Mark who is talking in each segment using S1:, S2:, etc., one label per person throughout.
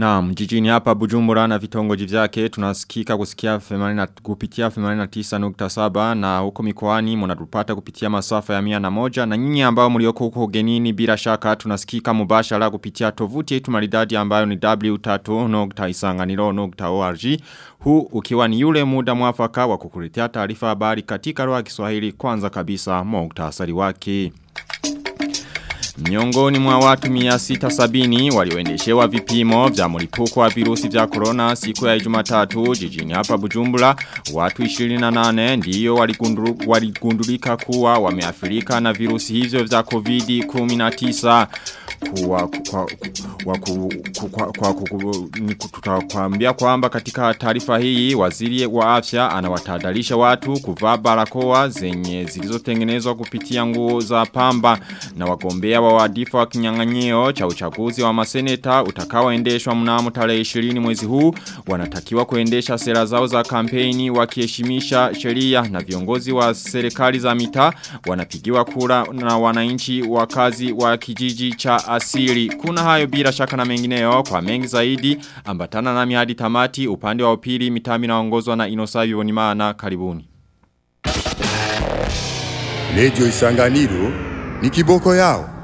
S1: Naam, mjijini hapa Bujumbura na vitongoji vyake tunasikika kusikia 80 kupitia 89.7 na huko mikoani mnatupata kupitia masafa ya 101 na nyinyi ambao mlioko huko genini bila shaka tunasikika mubashara kupitia tovuti yetu maridadi ambayo ni w3.isanganiro.org huu ukiwa ni yule muda mwafaka wa kukuletea taarifa habari katika lugha ya Kiswahili. Kwanza kabisa muktasari wake. Miongoni mwa watu mia sita sabini walioendeshewa vipimo vya mlipuko wa virusi vya corona siku ya Jumatatu jijini hapa Bujumbura watu 28 ndiyo waligundulika kuwa wameathirika na virusi hivyo vya COVID-19 tutakwambia kwamba katika taarifa hii waziri wa afya anawatahadharisha watu kuvaa barakoa zenye zilizotengenezwa kupitia nguo za pamba na wagombea wa wadifa wa kinyang'anyio cha uchaguzi wa maseneta utakaoendeshwa mnamo tarehe 20 mwezi huu. Wanatakiwa kuendesha sera zao za kampeni wakiheshimisha sheria na viongozi wa serikali za mitaa. Wanapigiwa kura na wananchi wakazi wa kijiji cha asili. Kuna hayo bila shaka na mengineo kwa mengi zaidi ambatana nami hadi tamati upande wa upili mitami naongozwa na Inosavi Bonimana karibuni.
S2: Lejo Isanganiro ni kiboko yao.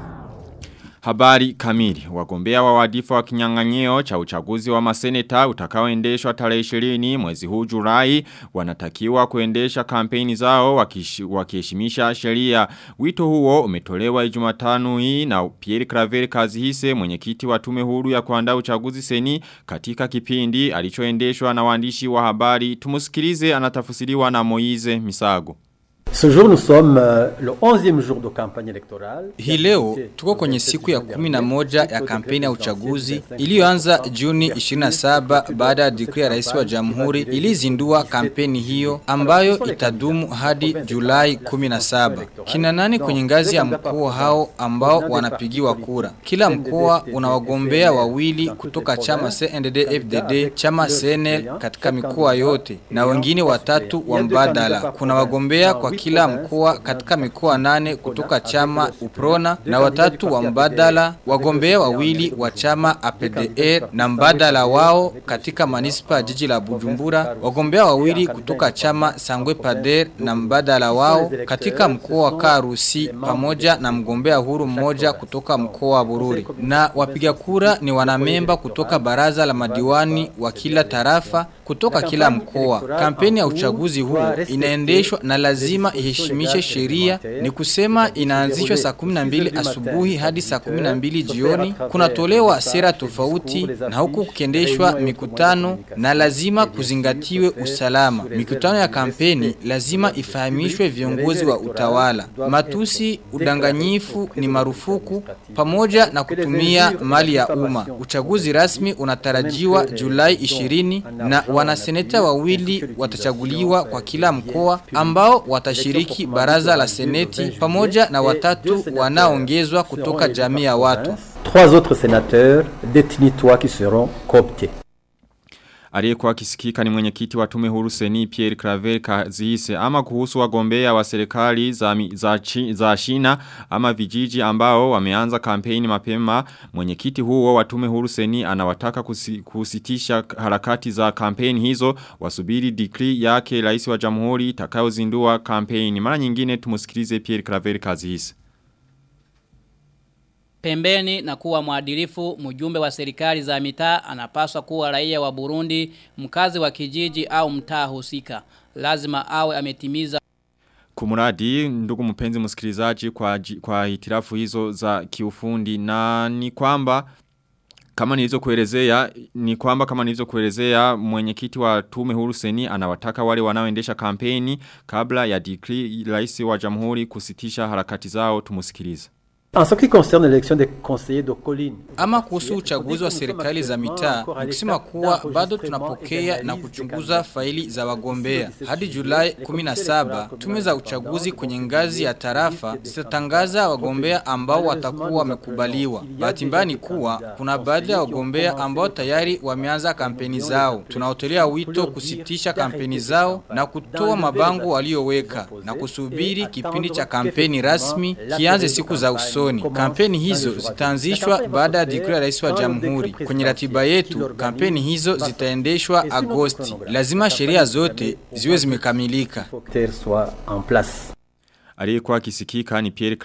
S1: Habari kamili. Wagombea wa wadifa wa kinyang'anyio cha uchaguzi wa maseneta utakaoendeshwa tarehe 20 mwezi huu Julai wanatakiwa kuendesha kampeni zao wakiheshimisha sheria. Wito huo umetolewa Jumatano hii na Pierre Claver Kazihise mwenyekiti wa tume huru ya kuandaa uchaguzi seni katika kipindi alichoendeshwa na waandishi wa habari. Tumusikilize anatafusiriwa na Moize Misago.
S3: Ce jour nous sommes euh, le 11e jour de campagne électorale.
S4: Hii leo tuko kwenye siku ya kumi na moja ya kampeni ya uchaguzi iliyoanza Juni 27 baada ya dikri ya rais wa jamhuri ilizindua kampeni hiyo ambayo itadumu hadi Julai 17. Kina nani kwenye ngazi ya mkoa hao ambao wanapigiwa kura? Kila mkoa una wagombea wawili kutoka chama CNDD-FDD, chama CNL katika mikoa yote na wengine watatu wa mbadala. Kuna wagombea kwa kila mkoa katika mikoa nane kutoka chama Uprona na watatu wa mbadala, wagombea wawili wa chama APDR na mbadala wao katika manispa jiji la Bujumbura, wagombea wawili kutoka chama Sangwe Pader na mbadala wao katika mkoa wa Karusi pamoja na mgombea huru mmoja kutoka mkoa wa Bururi. Na wapiga kura ni wanamemba kutoka baraza la madiwani wa kila tarafa kutoka kila mkoa. Kampeni ya uchaguzi huu inaendeshwa na lazima iheshimishe sheria. Ni kusema inaanzishwa saa 12 asubuhi hadi saa 12 jioni. Kunatolewa sera tofauti na huku kukendeshwa mikutano na lazima kuzingatiwe usalama. Mikutano ya kampeni lazima ifahamishwe viongozi wa utawala. Matusi udanganyifu ni marufuku pamoja na kutumia mali ya umma. Uchaguzi rasmi unatarajiwa Julai 20 na wanaseneta wawili watachaguliwa kwa kila mkoa ambao watashiriki baraza la seneti pamoja na watatu wanaongezwa kutoka jamii ya watu.
S3: Trois autres sénateurs qui seront cooptés.
S1: Aliyekuwa kisikika ni mwenyekiti wa tume huru seni Pierre Claver Kazihise ama kuhusu wagombea wa serikali za, za, chi, za shina ama vijiji ambao wameanza kampeni mapema mwenyekiti huo wa tume huru seni anawataka kusi, kusitisha harakati za kampeni hizo wasubiri dikri yake rais wa jamhuri itakayozindua kampeni. Mara nyingine tumusikilize Pierre Claver Kazihise
S5: Pembeni na kuwa mwadilifu mjumbe wa serikali za mitaa anapaswa kuwa raia wa Burundi, mkazi wa kijiji au mtaa husika. Lazima awe ametimiza
S1: Kumuradi ndugu mpenzi msikilizaji kwa kwa hitirafu hizo za kiufundi na ni kwamba kama nilizo kuelezea ni kwamba kama nilizo kuelezea mwenyekiti wa tume huru seni anawataka wale wanaoendesha kampeni kabla ya dikri rais wa jamhuri kusitisha harakati zao tumusikilize.
S4: Ama kuhusu uchaguzi wa serikali za mitaa, nikusema kuwa bado tunapokea na kuchunguza faili za wagombea. Hadi Julai 17, tume za uchaguzi kwenye ngazi ya tarafa zitatangaza wagombea ambao watakuwa wamekubaliwa. Bahati mbaya ni kuwa kuna baadhi ya wagombea ambao tayari wameanza kampeni zao. Tunaotolea wito kusitisha kampeni zao na kutoa mabango walioweka na kusubiri kipindi cha kampeni rasmi kianze siku za usoni. Mwanzoni. Kampeni hizo zitaanzishwa baada ya dikri ya rais wa jamhuri. Kwenye ratiba yetu, kampeni hizo zitaendeshwa Agosti. Lazima sheria zote ziwe zimekamilika.
S1: Aliyekuwa kisikika ni Pierre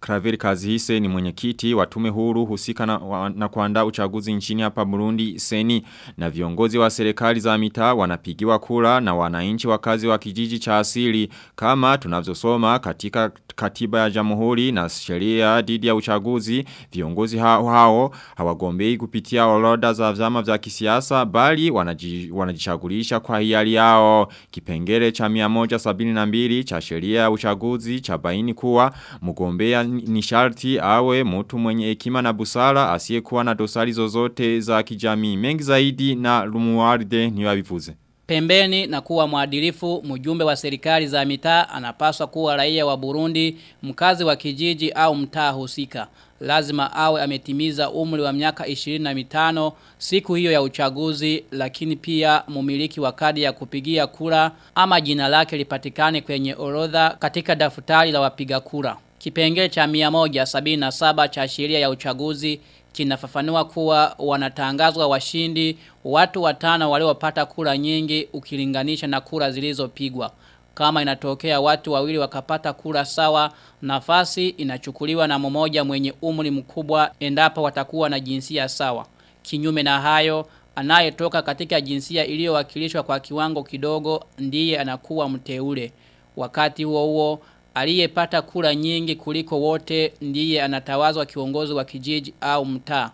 S1: Craver Kazihise ni mwenyekiti wa tume huru husika na, wa, na kuandaa uchaguzi nchini hapa Burundi seni na viongozi wa serikali za mitaa wanapigiwa kura na wananchi wakazi wa kijiji cha asili kama tunavyosoma katika katiba ya jamhuri na sheria dhidi ya uchaguzi. Viongozi hao, hao hawagombei kupitia orodha za vyama vya kisiasa bali wanaji, wanajichagulisha kwa hiari yao. Kipengele cha 172 cha sheria ya uchaguzi cha baini kuwa mgombea ni sharti awe mtu mwenye hekima na busara asiyekuwa na dosari zozote za kijamii mengi zaidi na Lumuarde ni wabivuze
S5: Pembeni na kuwa mwadilifu mjumbe wa serikali za mitaa anapaswa kuwa raia wa Burundi, mkazi wa kijiji au mtaa husika. Lazima awe ametimiza umri wa miaka 25 siku hiyo ya uchaguzi lakini pia mumiliki wa kadi ya kupigia kura ama jina lake lipatikane kwenye orodha katika daftari la wapiga kura. Kipengele cha 177 cha sheria ya uchaguzi kinafafanua kuwa wanatangazwa washindi watu watano waliopata kura nyingi ukilinganisha na kura zilizopigwa. Kama inatokea watu wawili wakapata kura sawa, nafasi inachukuliwa na mmoja mwenye umri mkubwa endapo watakuwa na jinsia sawa. Kinyume na hayo, anayetoka katika jinsia iliyowakilishwa kwa kiwango kidogo ndiye anakuwa mteule. Wakati huo huo, aliyepata kura nyingi kuliko wote ndiye anatawazwa kiongozi wa kijiji au mtaa.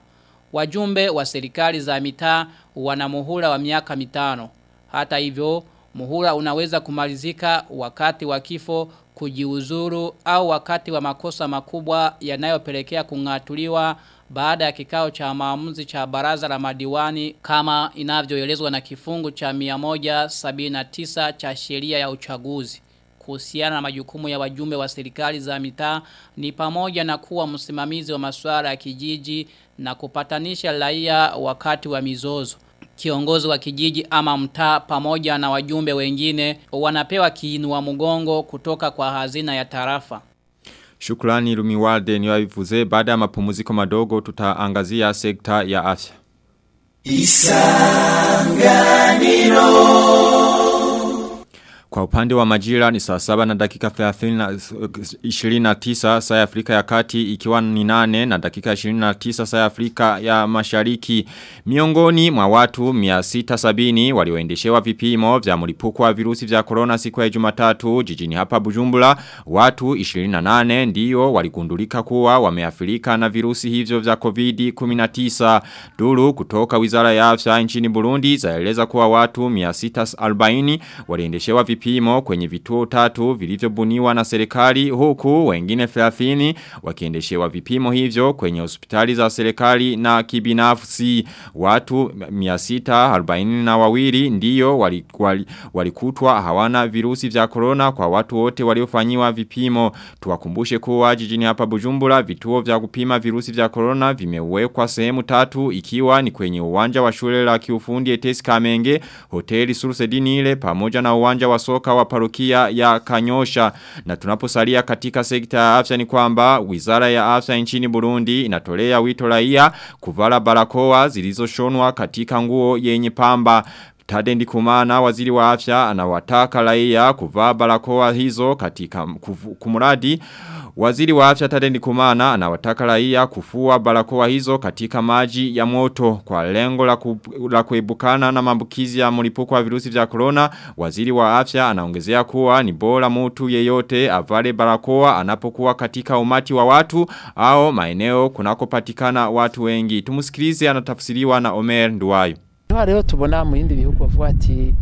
S5: Wajumbe wa serikali za mitaa wana muhula wa miaka mitano. Hata hivyo, muhula unaweza kumalizika wakati wa kifo kujiuzuru au wakati wa makosa makubwa yanayopelekea kungatuliwa baada ya kikao cha maamuzi cha baraza la madiwani kama inavyoelezwa na kifungu cha 179 cha sheria ya uchaguzi kuhusiana na majukumu ya wajumbe wa serikali za mitaa ni pamoja na kuwa msimamizi wa masuala ya kijiji na kupatanisha raia wakati wa mizozo. Kiongozi wa kijiji ama mtaa pamoja na wajumbe wengine wanapewa kiinua mgongo kutoka kwa hazina ya tarafa.
S1: Shukrani Lumiwalde ni wavivuze baada ya mapumziko madogo tutaangazia sekta ya afya. Isanganiro kwa upande wa majira ni saa saba na dakika 29 saa ya Afrika ya kati ikiwa ni nane na dakika 29 saa ya Afrika ya mashariki. Miongoni mwa watu 670 walioendeshewa vipimo vya mlipuko wa virusi vya korona siku ya jumatatu jijini hapa bujumbura. Watu 28 ndio waligundulika kuwa wameafirika na virusi hivyo vya COVID-19. Duru kutoka wizara ya afya nchini Burundi zaeleza kuwa watu 640 waliendeshewa vipimo vipimo kwenye vituo tatu vilivyobuniwa na serikali huku wengine 30 wakiendeshewa vipimo hivyo kwenye hospitali za serikali na kibinafsi. Watu 640 na wawili walikutwa wali, hawana virusi vya corona kwa watu wote waliofanyiwa vipimo. Tuwakumbushe kuwa jijini hapa Bujumbura vituo vya kupima virusi vya corona vimewekwa sehemu tatu ikiwa ni kwenye uwanja wa shule la kiufundi Etesi Kamenge hoteli Sursedini ile pamoja na uwanja wa soka wa parokia ya Kanyosha. Na tunaposalia katika sekta ya afya ni kwamba wizara ya afya nchini Burundi inatolea wito raia kuvala barakoa zilizoshonwa katika nguo yenye pamba. Tade ndikumana waziri wa afya anawataka raia kuvaa barakoa hizo katika kumuradi Waziri wa afya Tade Ndikumana anawataka raia kufua barakoa hizo katika maji ya moto kwa lengo la, ku, la kuebukana na maambukizi ya mlipuko wa virusi vya corona. Waziri wa afya anaongezea kuwa ni bora mtu yeyote avale barakoa anapokuwa katika umati wa watu au maeneo kunakopatikana watu wengi. Tumusikilize anatafsiriwa na Omer Nduwayo.
S6: Leo tubona mu bihugu bavuga ati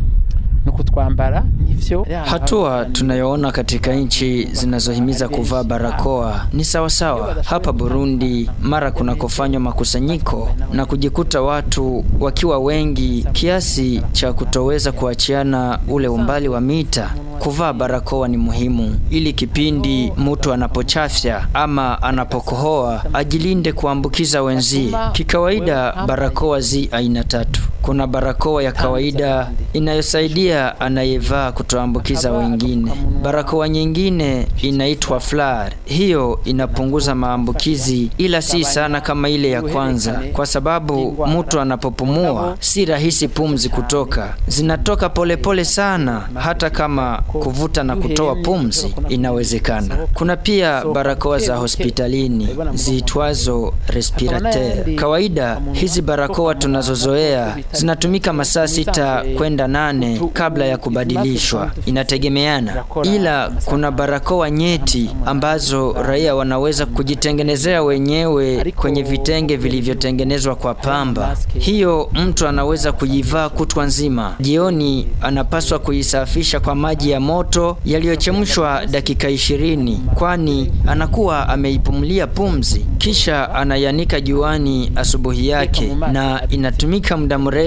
S6: nukutwambara nivyo
S7: hatua tunayoona katika nchi zinazohimiza kuvaa barakoa ni sawa sawa hapa Burundi mara kunakofanywa makusanyiko na kujikuta watu wakiwa wengi kiasi cha kutoweza kuachiana ule umbali wa mita kuvaa barakoa ni muhimu. Ili kipindi mtu anapochafya ama anapokohoa ajilinde kuambukiza wenzie kikawaida barakoa zi aina tatu kuna barakoa ya kawaida inayosaidia anayevaa kutoambukiza wengine. Barakoa nyingine inaitwa FLAR. Hiyo inapunguza maambukizi ila si sana kama ile ya kwanza kwa sababu mtu anapopumua si rahisi pumzi kutoka. Zinatoka polepole pole sana hata kama kuvuta na kutoa pumzi inawezekana. Kuna pia barakoa za hospitalini ziitwazo respirateur. Kawaida hizi barakoa tunazozoea zinatumika masaa sita kwenda nane kabla ya kubadilishwa, inategemeana. Ila kuna barakoa nyeti ambazo raia wanaweza kujitengenezea wenyewe kwenye vitenge vilivyotengenezwa kwa pamba. Hiyo mtu anaweza kuivaa kutwa nzima. Jioni anapaswa kuisafisha kwa maji ya moto yaliyochemshwa dakika ishirini, kwani anakuwa ameipumulia pumzi, kisha anayanika juani asubuhi yake, na inatumika muda mrefu,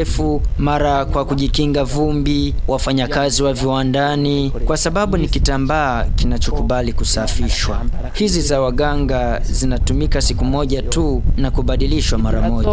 S7: mara kwa kujikinga vumbi, wafanyakazi wa viwandani, kwa sababu ni kitambaa kinachokubali kusafishwa. Hizi za waganga zinatumika siku moja tu na kubadilishwa mara moja.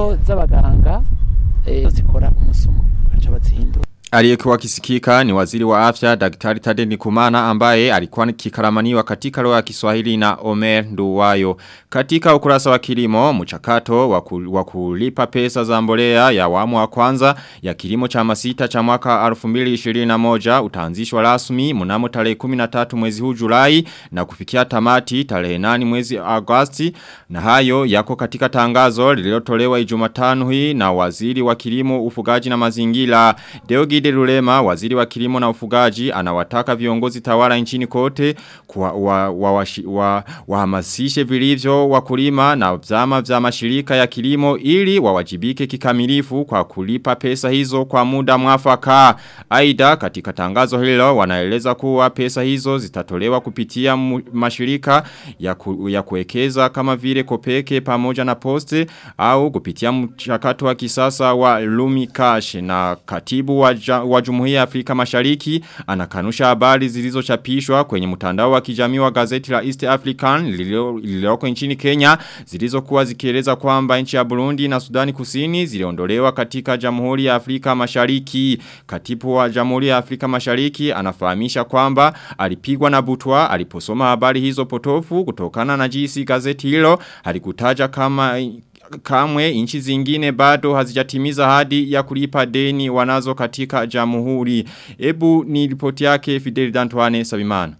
S1: Aliyekuwa kisikika ni waziri wa afya daktari Tade Nikumana ambaye alikuwa kikaramaniwa katika lugha ya Kiswahili na Omer Nduwayo. Katika ukurasa wa kilimo mchakato wa kulipa pesa za mbolea ya awamu wa kwanza ya kilimo cha masita cha mwaka 2021 utaanzishwa rasmi mnamo tarehe 13 mwezi huu Julai na kufikia tamati tarehe 8 mwezi Agosti na hayo yako katika tangazo lililotolewa Ijumatano hii na waziri wa kilimo ufugaji na mazingira Deogi Gide Lulema, waziri wa kilimo na ufugaji, anawataka viongozi tawala nchini kote kwa wa, wa, wa, wa, wahamasishe vilivyo wakulima na vyama vya mashirika ya kilimo ili wawajibike kikamilifu kwa kulipa pesa hizo kwa muda mwafaka. Aida katika tangazo hilo wanaeleza kuwa pesa hizo zitatolewa kupitia mashirika ya, ku, ya kuekeza kama vile kopeke pamoja na poste au kupitia mchakato wa kisasa wa Lumi Cash na katibu wa wa Jumuiya ya Afrika Mashariki anakanusha habari zilizochapishwa kwenye mtandao wa kijamii wa gazeti la East African lililoko nchini Kenya zilizokuwa zikieleza kwamba nchi ya Burundi na Sudani Kusini ziliondolewa katika Jamhuri ya Afrika Mashariki. Katibu wa Jamhuri ya Afrika Mashariki anafahamisha kwamba alipigwa na butwa aliposoma habari hizo potofu kutokana na jinsi gazeti hilo alikutaja kama kamwe inchi zingine bado hazijatimiza hadi ya kulipa deni wanazo katika jamuhuri. Ebu ni ripoti yake Fidel Dantuane Sabimana.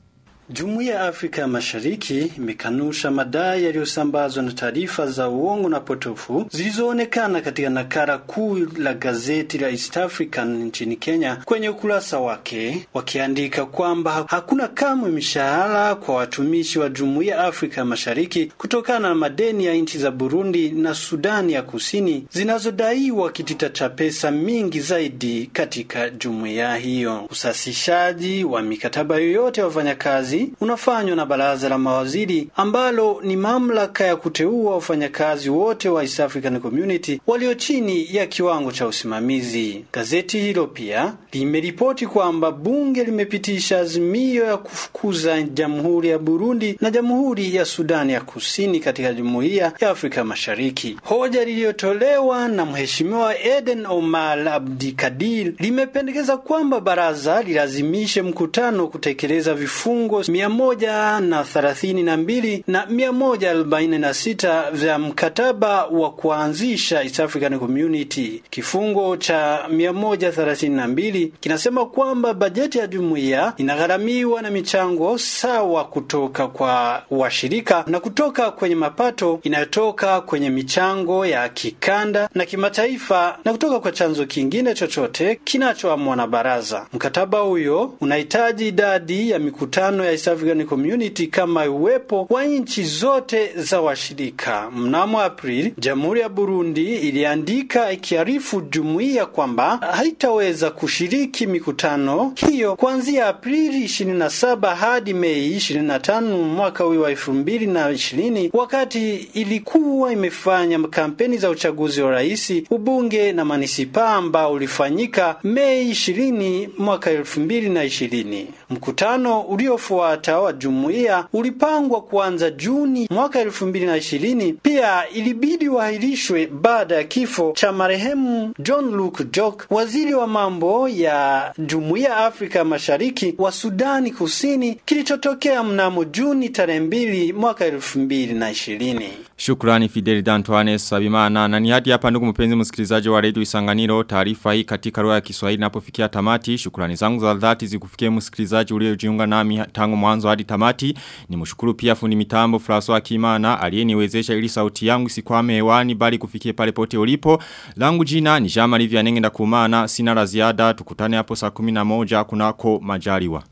S8: Jumuiya ya Afrika Mashariki imekanusha madai yaliyosambazwa na taarifa za uongo na potofu zilizoonekana katika nakala kuu la gazeti la East African nchini Kenya kwenye ukurasa wake, wakiandika kwamba hakuna kamwe mishahara kwa watumishi wa Jumuiya ya Afrika Mashariki kutokana na madeni ya nchi za Burundi na Sudani ya Kusini zinazodaiwa kitita cha pesa mingi zaidi katika jumuiya hiyo. Usasishaji wa mikataba yoyote ya wafanyakazi unafanywa na baraza la mawaziri ambalo ni mamlaka ya kuteua wafanyakazi wote wa East African Community walio chini ya kiwango cha usimamizi. Gazeti hilo pia limeripoti kwamba bunge limepitisha azimio ya kufukuza Jamhuri ya Burundi na Jamhuri ya Sudani ya Kusini katika Jumuiya ya Afrika Mashariki. Hoja liliyotolewa na Mheshimiwa Eden Omar Abdikadir limependekeza kwamba baraza lilazimishe mkutano kutekeleza vifungo mia moja na thelathini na mbili na mia moja arobaini na sita vya mkataba wa kuanzisha East African Community. Kifungo cha mia moja thelathini na mbili kinasema kwamba bajeti ya jumuiya inagharamiwa na michango sawa kutoka kwa washirika na kutoka kwenye mapato inayotoka kwenye michango ya kikanda na kimataifa na kutoka kwa chanzo kingine chochote kinachoamua na baraza. Mkataba huyo unahitaji idadi ya mikutano ya East African Community kama uwepo wa nchi zote za washirika. Mnamo Aprili, Jamhuri ya Burundi iliandika ikiarifu jumuiya kwamba haitaweza kushiriki mikutano hiyo kuanzia Aprili 27 hadi Mei 25 mwaka huu wa 2020 wakati ilikuwa imefanya kampeni za uchaguzi wa rais, ubunge na manisipa ambao ulifanyika Mei 20 mwaka 2020. Mkutano uliofuata wa jumuiya ulipangwa kuanza Juni mwaka 2020 pia ilibidi wahirishwe baada ya kifo cha marehemu John Luke Jok, waziri wa mambo ya Jumuiya ya Afrika Mashariki wa Sudani Kusini, kilichotokea mnamo Juni tarehe mbili mwaka 2020.
S1: Shukrani Fidel Dantoine Sabimana. Na ni hadi hapa ndugu mpenzi msikilizaji wa Radio Isanganiro. Taarifa hii katika lugha ya Kiswahili inapofikia tamati. Shukrani zangu za dhati zikufikie msikilizaji uliojiunga nami tangu mwanzo hadi tamati. Nimshukuru pia fundi mitambo François Kimana aliyeniwezesha ili sauti yangu sikwame hewani bali kufikie pale pote ulipo. Langu jina ni Jean Marie Vianenge ndakumana. Sina la ziada tukutane hapo saa 11 kunako majaliwa